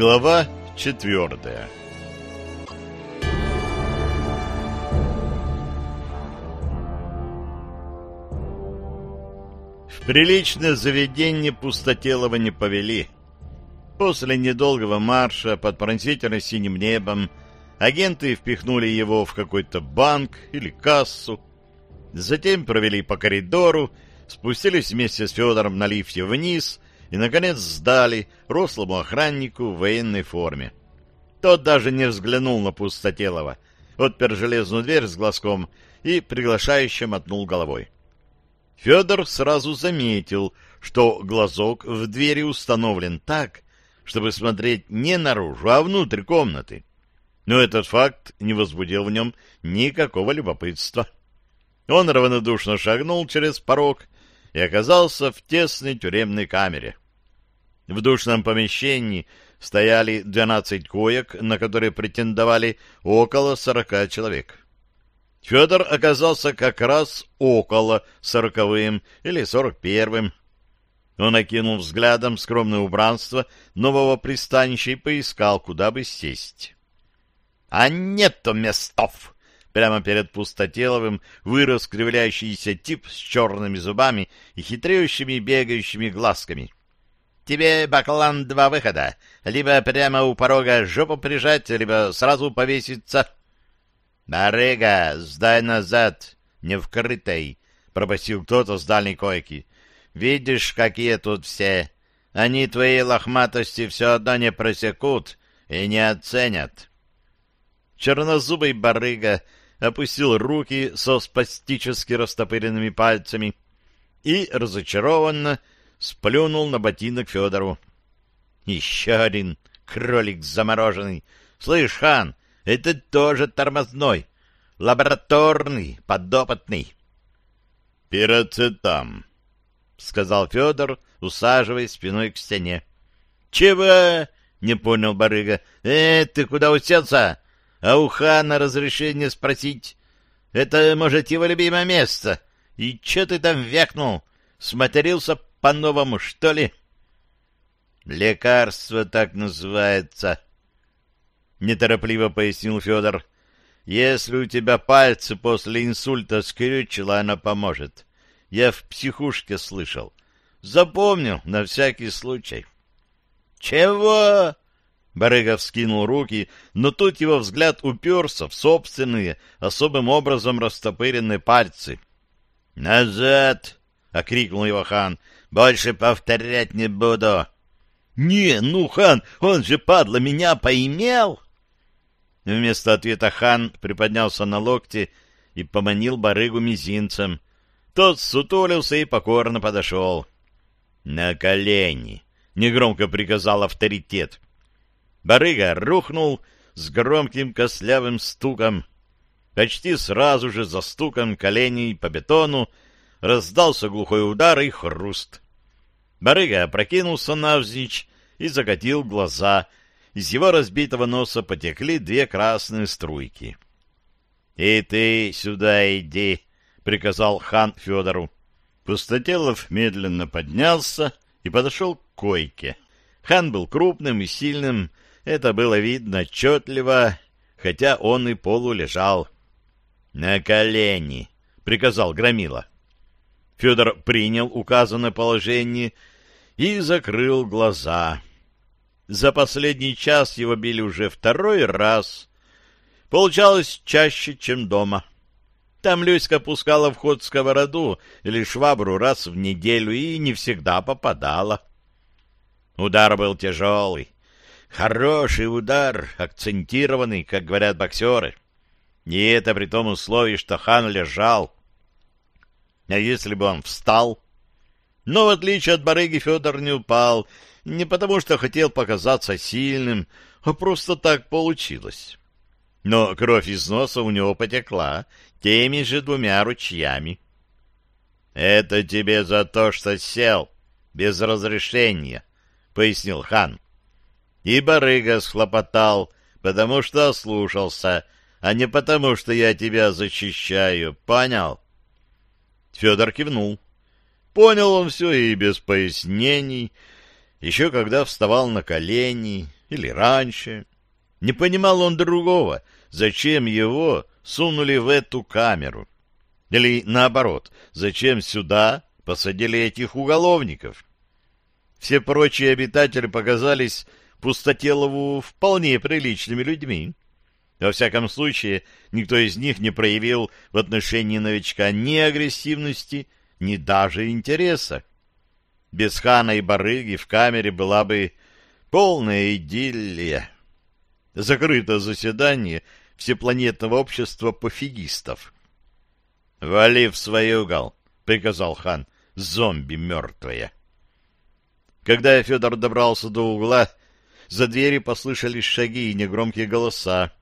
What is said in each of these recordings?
Глава четвертая В приличное заведение пустотелого не повели. После недолгого марша под пронзительно синим небом агенты впихнули его в какой-то банк или кассу, затем провели по коридору, спустились вместе с Федором на лифте вниз и, наконец, сдали рослому охраннику в военной форме. Тот даже не взглянул на пустотелого, отпер железную дверь с глазком и приглашающе мотнул головой. Федор сразу заметил, что глазок в двери установлен так, чтобы смотреть не наружу, а внутрь комнаты. Но этот факт не возбудил в нем никакого любопытства. Он равнодушно шагнул через порог и оказался в тесной тюремной камере. В душном помещении стояли 12 коек, на которые претендовали около 40 человек. Федор оказался как раз около сороковым или сорок первым. Он окинул взглядом скромное убранство нового пристанища и поискал, куда бы сесть. — А нету местов! Прямо перед пустотеловым вырос кривляющийся тип с черными зубами и хитреющими бегающими глазками. «Тебе, баклан, два выхода. Либо прямо у порога жопу прижать, либо сразу повеситься». «Барыга, сдай назад, не вкрытой!» — пробасил кто-то с дальней койки. «Видишь, какие тут все. Они твои лохматости все одно не просекут и не оценят». Чернозубый барыга опустил руки со спастически растопыренными пальцами и разочарованно сплюнул на ботинок Федору. «Еще один кролик замороженный! Слышь, хан, это тоже тормозной, лабораторный, подопытный. Пироцетам, сказал Федор, усаживаясь спиной к стене. Чего? Не понял барыга. Э, ты куда уселся? А у хана разрешение спросить. Это, может, его любимое место. И че ты там вякнул? Сматерился по-новому, что ли? Лекарство так называется, неторопливо пояснил Федор. Если у тебя пальцы после инсульта скрючило, оно поможет. Я в психушке слышал. Запомнил на всякий случай. Чего? Барыга вскинул руки, но тут его взгляд уперся в собственные, особым образом растопыренные пальцы. «Назад!» — окрикнул его хан. «Больше повторять не буду!» «Не, ну, хан, он же, падла, меня поимел!» Вместо ответа хан приподнялся на локте и поманил барыгу мизинцем. Тот сутулился и покорно подошел. «На колени!» — негромко приказал авторитет. Барыга рухнул с громким кослявым стуком. Почти сразу же за стуком коленей по бетону раздался глухой удар и хруст. Барыга опрокинулся навзничь и закатил глаза — из его разбитого носа потекли две красные струйки. — И ты сюда иди, — приказал хан Федору. Пустотелов медленно поднялся и подошел к койке. Хан был крупным и сильным, это было видно отчетливо, хотя он и полулежал. — На колени, — приказал Громила. Федор принял указанное положение и закрыл глаза. — за последний час его били уже второй раз. Получалось чаще, чем дома. Там Люська пускала в ход сковороду или швабру раз в неделю и не всегда попадала. Удар был тяжелый. Хороший удар, акцентированный, как говорят боксеры. И это при том условии, что хан лежал. А если бы он встал? Но, в отличие от барыги, Федор не упал — не потому, что хотел показаться сильным, а просто так получилось. Но кровь из носа у него потекла теми же двумя ручьями. — Это тебе за то, что сел без разрешения, — пояснил хан. И барыга схлопотал, потому что ослушался, а не потому, что я тебя защищаю. Понял? Федор кивнул. Понял он все и без пояснений, — еще когда вставал на колени, или раньше. Не понимал он другого, зачем его сунули в эту камеру. Или наоборот, зачем сюда посадили этих уголовников. Все прочие обитатели показались Пустотелову вполне приличными людьми. Во всяком случае, никто из них не проявил в отношении новичка ни агрессивности, ни даже интереса. Без хана и барыги в камере была бы полная идиллия. Закрыто заседание всепланетного общества пофигистов. — Вали в свой угол, — приказал хан, — зомби мертвые. Когда Федор добрался до угла, за двери послышались шаги и негромкие голоса.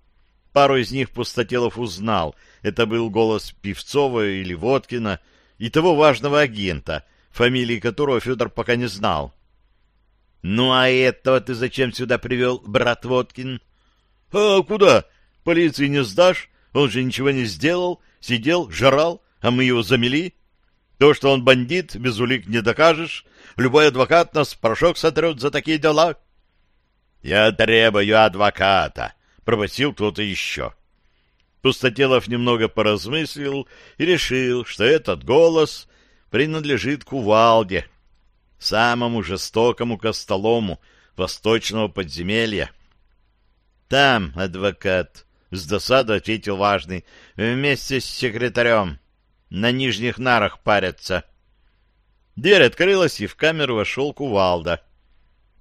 Пару из них Пустотелов узнал. Это был голос Певцова или Водкина и того важного агента, фамилии которого Федор пока не знал. — Ну а этого ты зачем сюда привел, брат Водкин? — А куда? Полиции не сдашь? Он же ничего не сделал, сидел, жрал, а мы его замели. То, что он бандит, без улик не докажешь. Любой адвокат нас порошок сотрет за такие дела. — Я требую адвоката, — пробасил кто-то еще. Пустотелов немного поразмыслил и решил, что этот голос принадлежит кувалде, самому жестокому костолому восточного подземелья. — Там, адвокат, — с досадой ответил важный, — вместе с секретарем. На нижних нарах парятся. Дверь открылась, и в камеру вошел кувалда.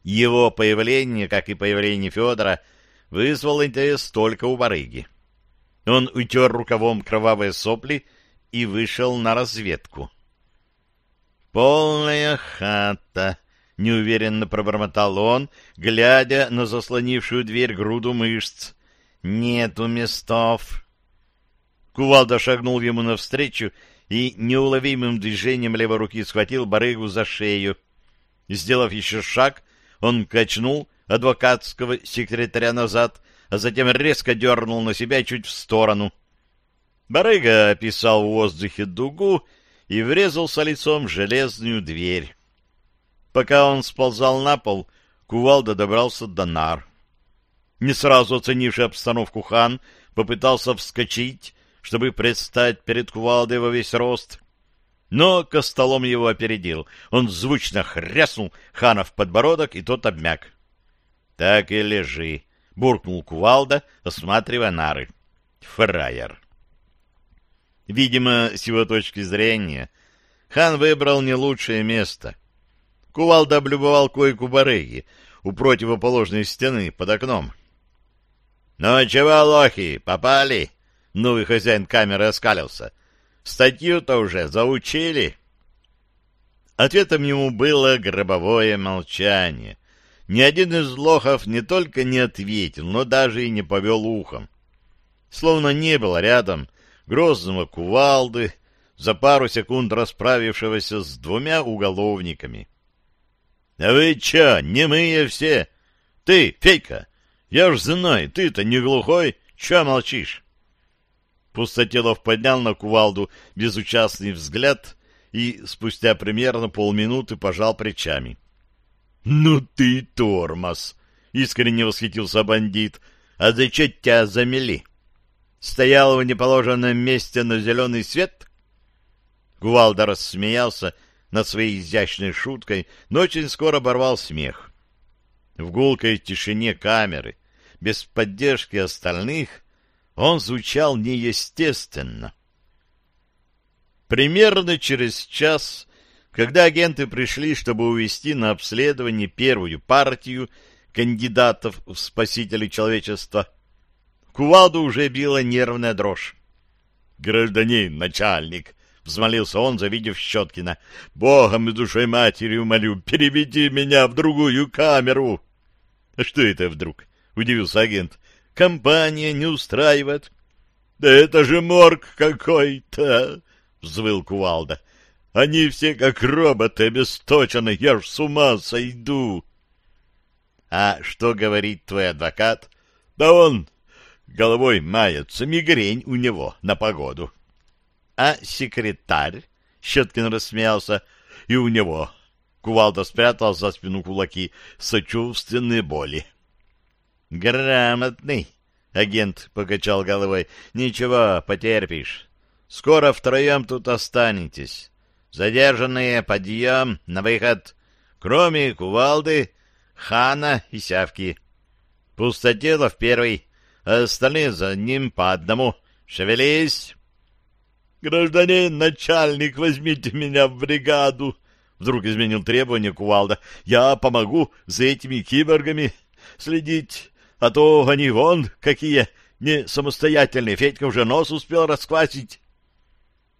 Его появление, как и появление Федора, вызвало интерес только у барыги. Он утер рукавом кровавые сопли и вышел на разведку. «Полная хата!» — неуверенно пробормотал он, глядя на заслонившую дверь груду мышц. «Нету местов!» Кувалда шагнул ему навстречу и неуловимым движением левой руки схватил барыгу за шею. Сделав еще шаг, он качнул адвокатского секретаря назад, а затем резко дернул на себя чуть в сторону. Барыга описал в воздухе дугу и врезался лицом в железную дверь. Пока он сползал на пол, кувалда добрался до нар. Не сразу оценивший обстановку хан попытался вскочить, чтобы предстать перед кувалдой во весь рост. Но Костолом его опередил. Он звучно хряснул хана в подбородок, и тот обмяк. — Так и лежи, — буркнул кувалда, осматривая нары. Фраер. Видимо, с его точки зрения, хан выбрал не лучшее место. Кувалда облюбовал койку барыги у противоположной стены под окном. — Ну чего, лохи, попали? — новый хозяин камеры оскалился. Статью-то уже заучили. Ответом ему было гробовое молчание. Ни один из лохов не только не ответил, но даже и не повел ухом. Словно не было рядом грозного кувалды, за пару секунд расправившегося с двумя уголовниками. — А вы чё, немые все? Ты, Фейка, я ж знаю, ты-то не глухой, чё молчишь? Пустотелов поднял на кувалду безучастный взгляд и спустя примерно полминуты пожал плечами. — Ну ты тормоз! — искренне восхитился бандит. — А зачем тебя замели? Стоял в неположенном месте на зеленый свет? Кувалда рассмеялся над своей изящной шуткой, но очень скоро оборвал смех. В гулкой тишине камеры, без поддержки остальных, он звучал неестественно. Примерно через час, когда агенты пришли, чтобы увести на обследование первую партию кандидатов в спасители человечества, кувалду уже била нервная дрожь. «Гражданин, начальник!» — взмолился он, завидев Щеткина. «Богом и душой матерью молю, переведи меня в другую камеру!» «А что это вдруг?» — удивился агент компания не устраивает. — Да это же морг какой-то! — взвыл Кувалда. — Они все как роботы обесточены, я ж с ума сойду. — А что говорит твой адвокат? — Да он головой мается, мигрень у него на погоду. — А секретарь? — Щеткин рассмеялся. — И у него. Кувалда спрятал за спину кулаки. Сочувственные боли. — Грамотный. Агент покачал головой. Ничего, потерпишь. Скоро втроем тут останетесь. Задержанные, подъем, на выход. Кроме кувалды, хана и сявки. Пустотело в первый, а остальные за ним по одному. Шевелись! «Гражданин начальник, возьмите меня в бригаду!» Вдруг изменил требование кувалда. «Я помогу за этими киборгами следить, а то они вон какие не самостоятельные. Федька уже нос успел расквасить».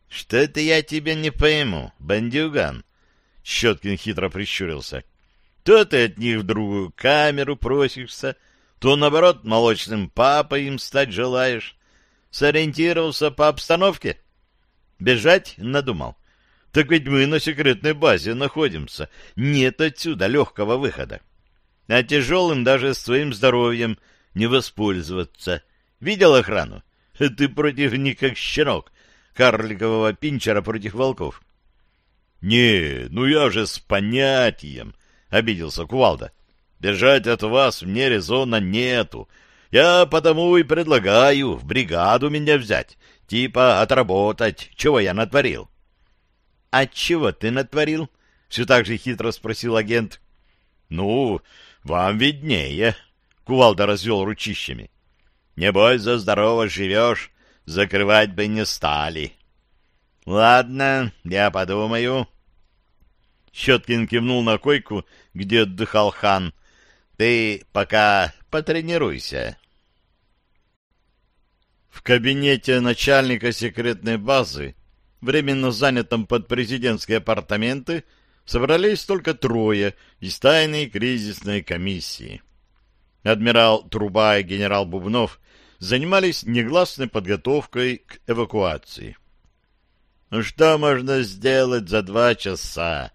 «Что-то я тебя не пойму, бандюган!» Щеткин хитро прищурился. «То ты от них в другую камеру просишься, то, наоборот, молочным папой им стать желаешь. Сориентировался по обстановке? Бежать надумал. Так ведь мы на секретной базе находимся. Нет отсюда легкого выхода. А тяжелым даже своим здоровьем не воспользоваться. Видел охрану? Ты против них как щенок, карликового пинчера против волков. — Не, ну я же с понятием, — обиделся Кувалда. — Бежать от вас мне резона нету. Я потому и предлагаю в бригаду меня взять, типа отработать, чего я натворил. — А чего ты натворил? — все так же хитро спросил агент. — Ну, вам виднее, — Кувалда развел ручищами. — Небось, за здорово живешь, закрывать бы не стали. — Ладно, я подумаю. Щеткин кивнул на койку, где отдыхал хан. — Ты пока потренируйся. В кабинете начальника секретной базы, временно занятом под президентские апартаменты, собрались только трое из тайной кризисной комиссии. Адмирал Труба и генерал Бубнов занимались негласной подготовкой к эвакуации. «Ну что можно сделать за два часа?»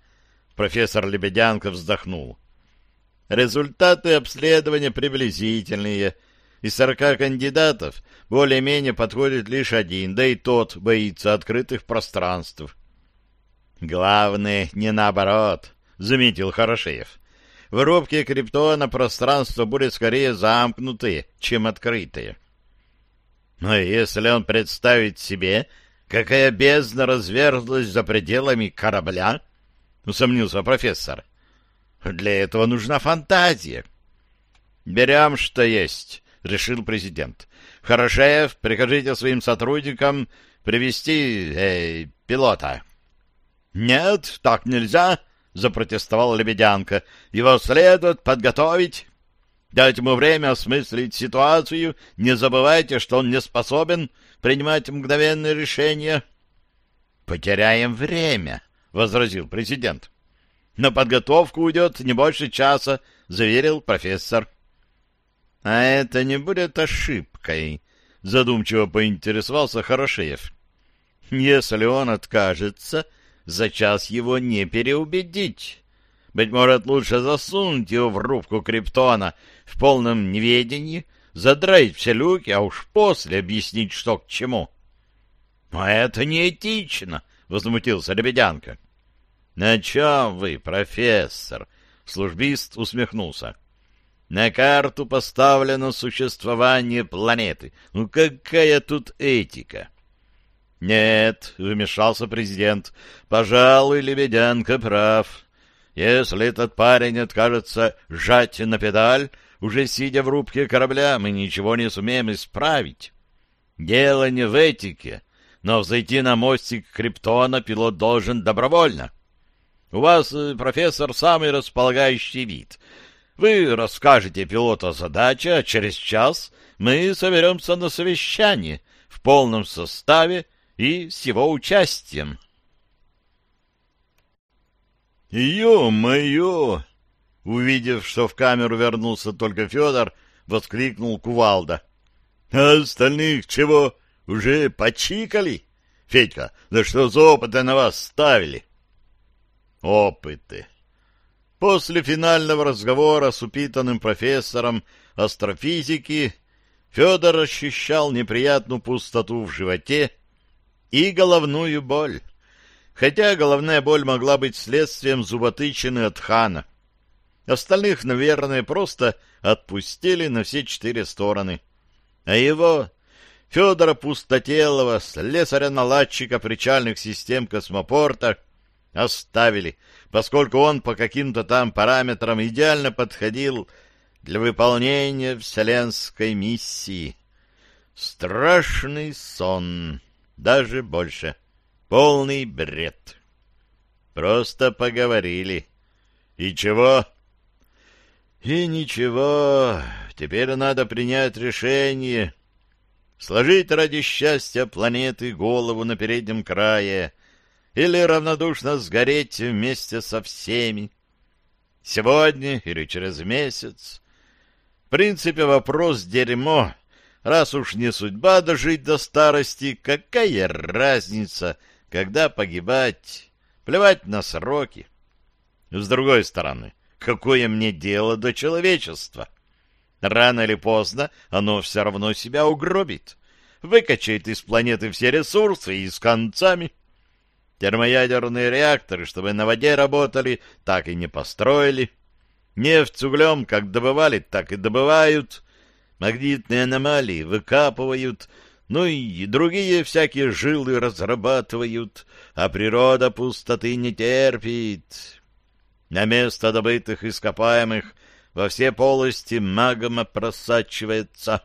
Профессор Лебедянко вздохнул. «Результаты обследования приблизительные. Из сорока кандидатов более-менее подходит лишь один, да и тот боится открытых пространств». «Главное, не наоборот», — заметил Хорошеев. «В рубке Криптона пространство будет скорее замкнутое, чем открытое». Но если он представит себе, какая бездна разверзлась за пределами корабля, усомнился профессор, для этого нужна фантазия. Берем, что есть, решил президент. Хорошеев, прикажите своим сотрудникам привести э, пилота. Нет, так нельзя, запротестовал Лебедянка. Его следует подготовить Дать ему время осмыслить ситуацию, не забывайте, что он не способен принимать мгновенные решения. — Потеряем время, — возразил президент. — На подготовку уйдет не больше часа, — заверил профессор. — А это не будет ошибкой, — задумчиво поинтересовался Хорошеев. — Если он откажется, за час его не переубедить. Быть может, лучше засунуть его в рубку криптона в полном неведении, задраить все люки, а уж после объяснить, что к чему. — Но это неэтично, — возмутился Лебедянка. — На чем вы, профессор? — службист усмехнулся. — На карту поставлено существование планеты. Ну какая тут этика? — Нет, — вмешался президент, — пожалуй, Лебедянка прав. Если этот парень откажется сжать на педаль, уже сидя в рубке корабля, мы ничего не сумеем исправить. Дело не в этике, но взойти на мостик Криптона пилот должен добровольно. У вас, э, профессор, самый располагающий вид. Вы расскажете пилоту задачу, а через час мы соберемся на совещание в полном составе и с его участием. «Ё-моё!» Увидев, что в камеру вернулся только Федор, воскликнул Кувалда. «А остальных чего, уже почикали? Федька, да что за опыты на вас ставили?» «Опыты!» После финального разговора с упитанным профессором астрофизики Федор ощущал неприятную пустоту в животе и головную боль хотя головная боль могла быть следствием зуботычины от хана. Остальных, наверное, просто отпустили на все четыре стороны. А его, Федора Пустотелова, слесаря-наладчика причальных систем космопорта, оставили, поскольку он по каким-то там параметрам идеально подходил для выполнения вселенской миссии. Страшный сон, даже больше. Полный бред. Просто поговорили. И чего? И ничего. Теперь надо принять решение. Сложить ради счастья планеты голову на переднем крае или равнодушно сгореть вместе со всеми. Сегодня или через месяц. В принципе, вопрос дерьмо. Раз уж не судьба дожить до старости, какая разница, когда погибать? Плевать на сроки. С другой стороны, какое мне дело до человечества? Рано или поздно оно все равно себя угробит. Выкачает из планеты все ресурсы и с концами. Термоядерные реакторы, чтобы на воде работали, так и не построили. Нефть с углем как добывали, так и добывают магнитные аномалии выкапывают, ну и другие всякие жилы разрабатывают, а природа пустоты не терпит. На место добытых ископаемых во все полости магма просачивается.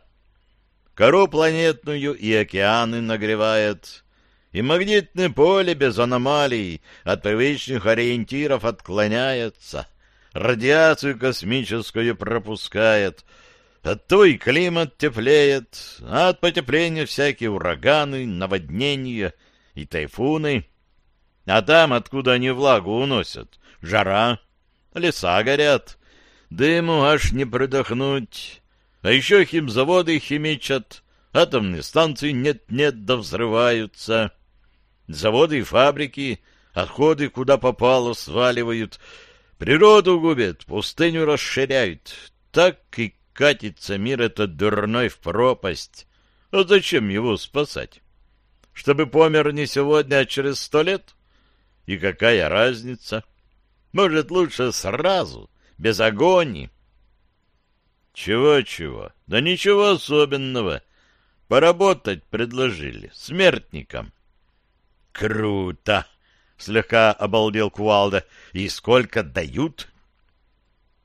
Кору планетную и океаны нагревает, и магнитное поле без аномалий от привычных ориентиров отклоняется, радиацию космическую пропускает — Оттого и климат теплеет, а от потепления всякие ураганы, наводнения и тайфуны. А там, откуда они влагу уносят, жара, леса горят, дыму аж не продохнуть. А еще химзаводы химичат, атомные станции нет-нет да взрываются. Заводы и фабрики, отходы куда попало сваливают, природу губят, пустыню расширяют. Так и катится мир этот дурной в пропасть. А зачем его спасать? Чтобы помер не сегодня, а через сто лет? И какая разница? Может, лучше сразу, без агонии? Чего-чего? Да ничего особенного. Поработать предложили, смертникам. Круто! Слегка обалдел Кувалда. И сколько дают?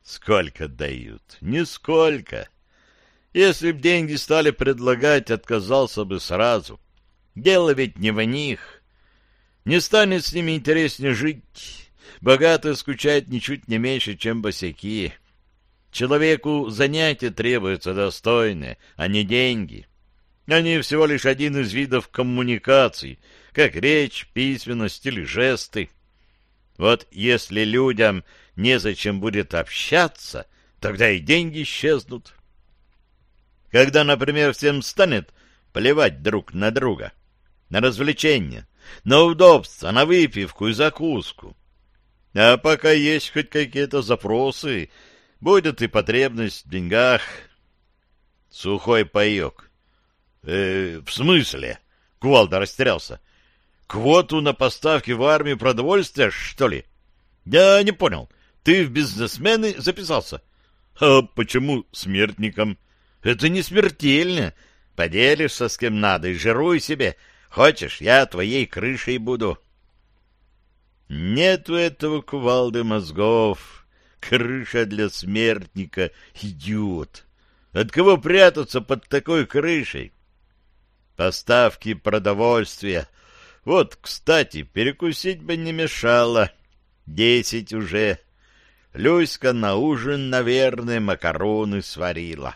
Сколько дают? Нисколько. Если б деньги стали предлагать, отказался бы сразу. Дело ведь не в них. Не станет с ними интереснее жить. Богатые скучают ничуть не меньше, чем босяки. Человеку занятия требуются достойные, а не деньги. Они всего лишь один из видов коммуникаций, как речь, письменность или жесты. Вот если людям незачем будет общаться, тогда и деньги исчезнут. Когда, например, всем станет плевать друг на друга, на развлечения, на удобство, на выпивку и закуску. А пока есть хоть какие-то запросы, будет и потребность в деньгах. Сухой паек. Э, в смысле? Кувалда растерялся. Квоту на поставки в армию продовольствия, что ли? Я не понял. Ты в бизнесмены записался? А почему смертником? Это не смертельно. Поделишься с кем надо и жируй себе. Хочешь, я твоей крышей буду. Нет у этого кувалды мозгов. Крыша для смертника. Идиот. От кого прятаться под такой крышей? Поставки продовольствия. Вот, кстати, перекусить бы не мешало. Десять уже. Люська на ужин, наверное, макароны сварила.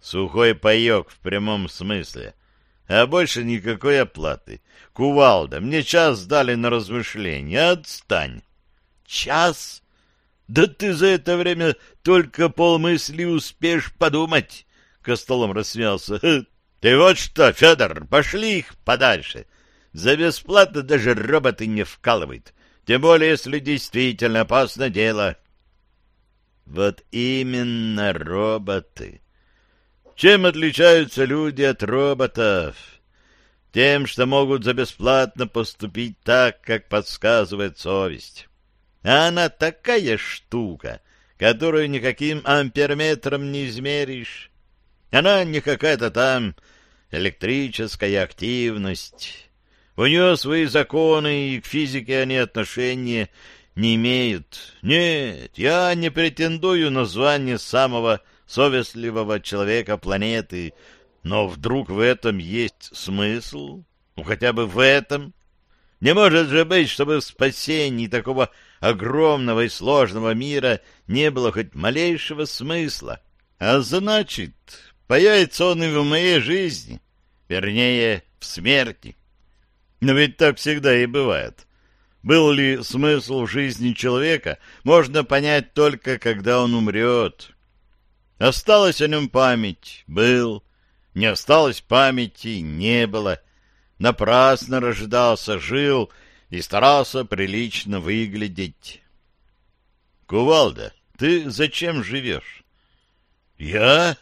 Сухой паек в прямом смысле. А больше никакой оплаты. Кувалда, мне час дали на размышление. Отстань. Час? Да ты за это время только полмысли успеешь подумать. Костолом рассмеялся. Ты вот что, Федор, пошли их подальше. За бесплатно даже роботы не вкалывают. Тем более, если действительно опасно дело. Вот именно роботы. Чем отличаются люди от роботов? Тем, что могут за бесплатно поступить так, как подсказывает совесть. А она такая штука, которую никаким амперметром не измеришь. Она не какая-то там электрическая активность. У нее свои законы, и к физике они отношения не имеют. Нет, я не претендую на звание самого совестливого человека планеты, но вдруг в этом есть смысл? Ну, хотя бы в этом. Не может же быть, чтобы в спасении такого огромного и сложного мира не было хоть малейшего смысла. А значит, появится он и в моей жизни, вернее, в смерти. Но ведь так всегда и бывает. Был ли смысл в жизни человека, можно понять только, когда он умрет. Осталась о нем память, был. Не осталось памяти, не было. Напрасно рождался, жил и старался прилично выглядеть. Кувалда, ты зачем живешь? Я?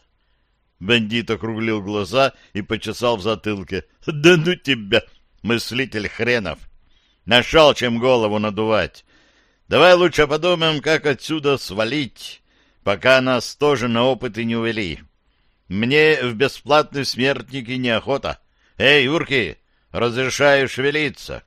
Бандит округлил глаза и почесал в затылке. Да ну тебя, мыслитель хренов! Нашел чем голову надувать. Давай лучше подумаем, как отсюда свалить, пока нас тоже на опыты не увели. Мне в бесплатные смертники неохота. Эй, урки, разрешаю шевелиться.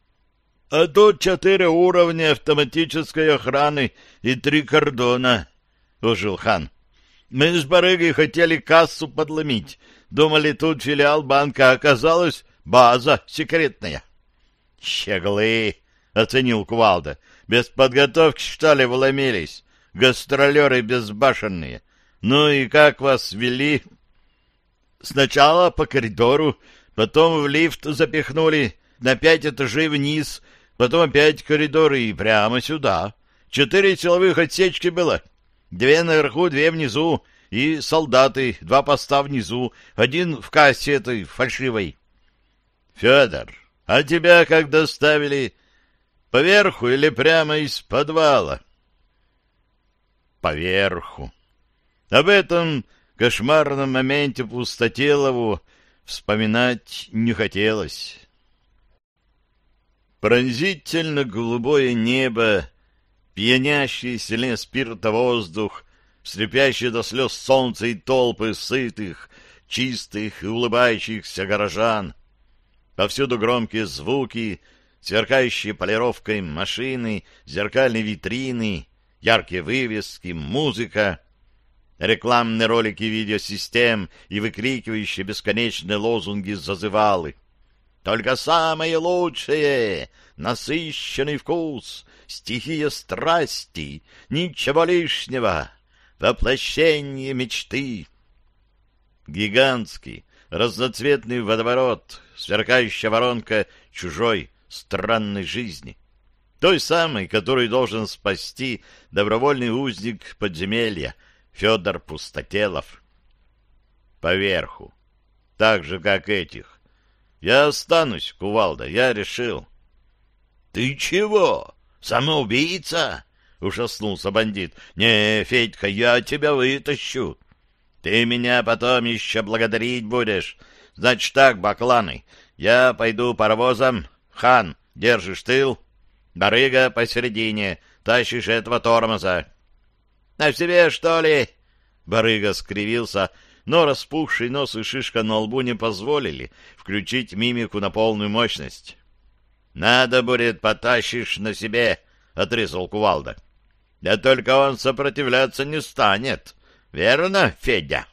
— А тут четыре уровня автоматической охраны и три кордона, — ужил хан. — Мы с барыгой хотели кассу подломить. Думали, тут филиал банка, оказалось база секретная. — Щеглы, — оценил Кувалда. — Без подготовки, что ли, вломились? Гастролеры безбашенные. Ну и как вас вели? — Сначала по коридору, потом в лифт запихнули, на пять этажей вниз, потом опять коридоры и прямо сюда. Четыре силовых отсечки было. Две наверху, две внизу, и солдаты, два поста внизу, один в кассе этой фальшивой. — Федор, а тебя как доставили? Поверху или прямо из подвала? — Поверху. Об этом кошмарном моменте пустотелову вспоминать не хотелось. Пронзительно голубое небо, пьянящий сильнее спирта воздух, слепящие до слез солнце и толпы сытых, чистых и улыбающихся горожан. Повсюду громкие звуки, сверкающие полировкой машины, зеркальные витрины, яркие вывески, музыка — рекламные ролики видеосистем и выкрикивающие бесконечные лозунги зазывалы. Только самое лучшее, насыщенный вкус, стихия страсти, ничего лишнего, воплощение мечты. Гигантский, разноцветный водоворот, сверкающая воронка чужой, странной жизни. Той самой, которую должен спасти добровольный узник подземелья — Федор Пустотелов. Поверху. Так же, как этих. Я останусь, кувалда, я решил. — Ты чего? Самоубийца? — ужаснулся бандит. — Не, Федька, я тебя вытащу. Ты меня потом еще благодарить будешь. Значит так, бакланы, я пойду паровозом. Хан, держишь тыл. Барыга посередине, тащишь этого тормоза. На себе, что ли? Барыга скривился, но распухший нос и шишка на лбу не позволили включить мимику на полную мощность. «Надо будет, потащишь на себе», — отрезал кувалда. «Да только он сопротивляться не станет. Верно, Федя?»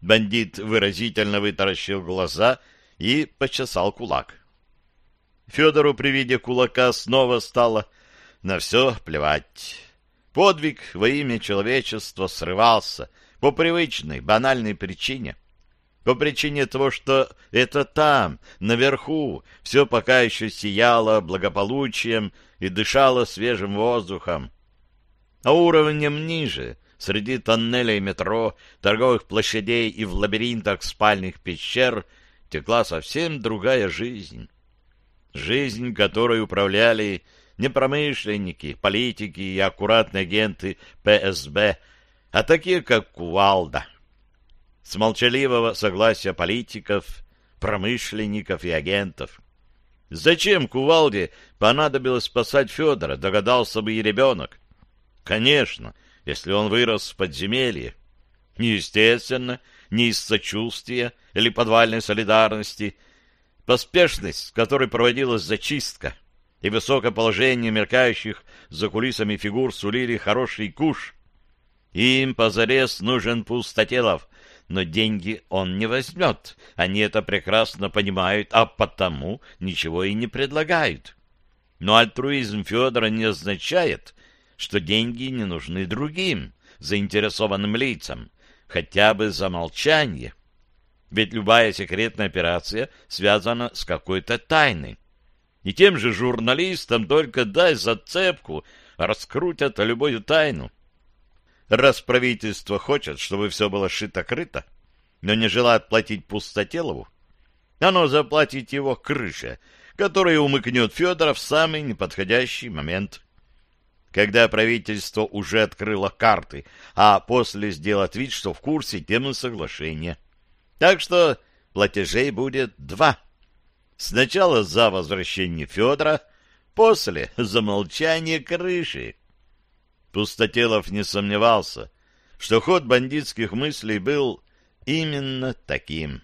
Бандит выразительно вытаращил глаза и почесал кулак. Федору при виде кулака снова стало на все плевать. Подвиг во имя человечества срывался по привычной, банальной причине. По причине того, что это там, наверху, все пока еще сияло благополучием и дышало свежим воздухом. А уровнем ниже, среди тоннелей метро, торговых площадей и в лабиринтах спальных пещер, текла совсем другая жизнь. Жизнь, которой управляли не промышленники, политики и аккуратные агенты ПСБ, а такие, как Кувалда. С молчаливого согласия политиков, промышленников и агентов. Зачем кувалде понадобилось спасать Федора, догадался бы и ребенок. Конечно, если он вырос в подземелье. Естественно, не из сочувствия или подвальной солидарности. Поспешность, с которой проводилась зачистка, и высокое положение меркающих за кулисами фигур сулили хороший куш. Им позарез нужен пустотелов, но деньги он не возьмет. Они это прекрасно понимают, а потому ничего и не предлагают. Но альтруизм Федора не означает, что деньги не нужны другим, заинтересованным лицам, хотя бы за молчание. Ведь любая секретная операция связана с какой-то тайной. И тем же журналистам только дай зацепку, раскрутят любую тайну. Раз правительство хочет, чтобы все было шито-крыто, но не желает платить пустотелову, оно заплатит его крыше, которая умыкнет Федора в самый неподходящий момент. Когда правительство уже открыло карты, а после сделает вид, что в курсе темы соглашения. Так что платежей будет два — Сначала за возвращение Федора, после за молчание крыши. Пустотелов не сомневался, что ход бандитских мыслей был именно таким.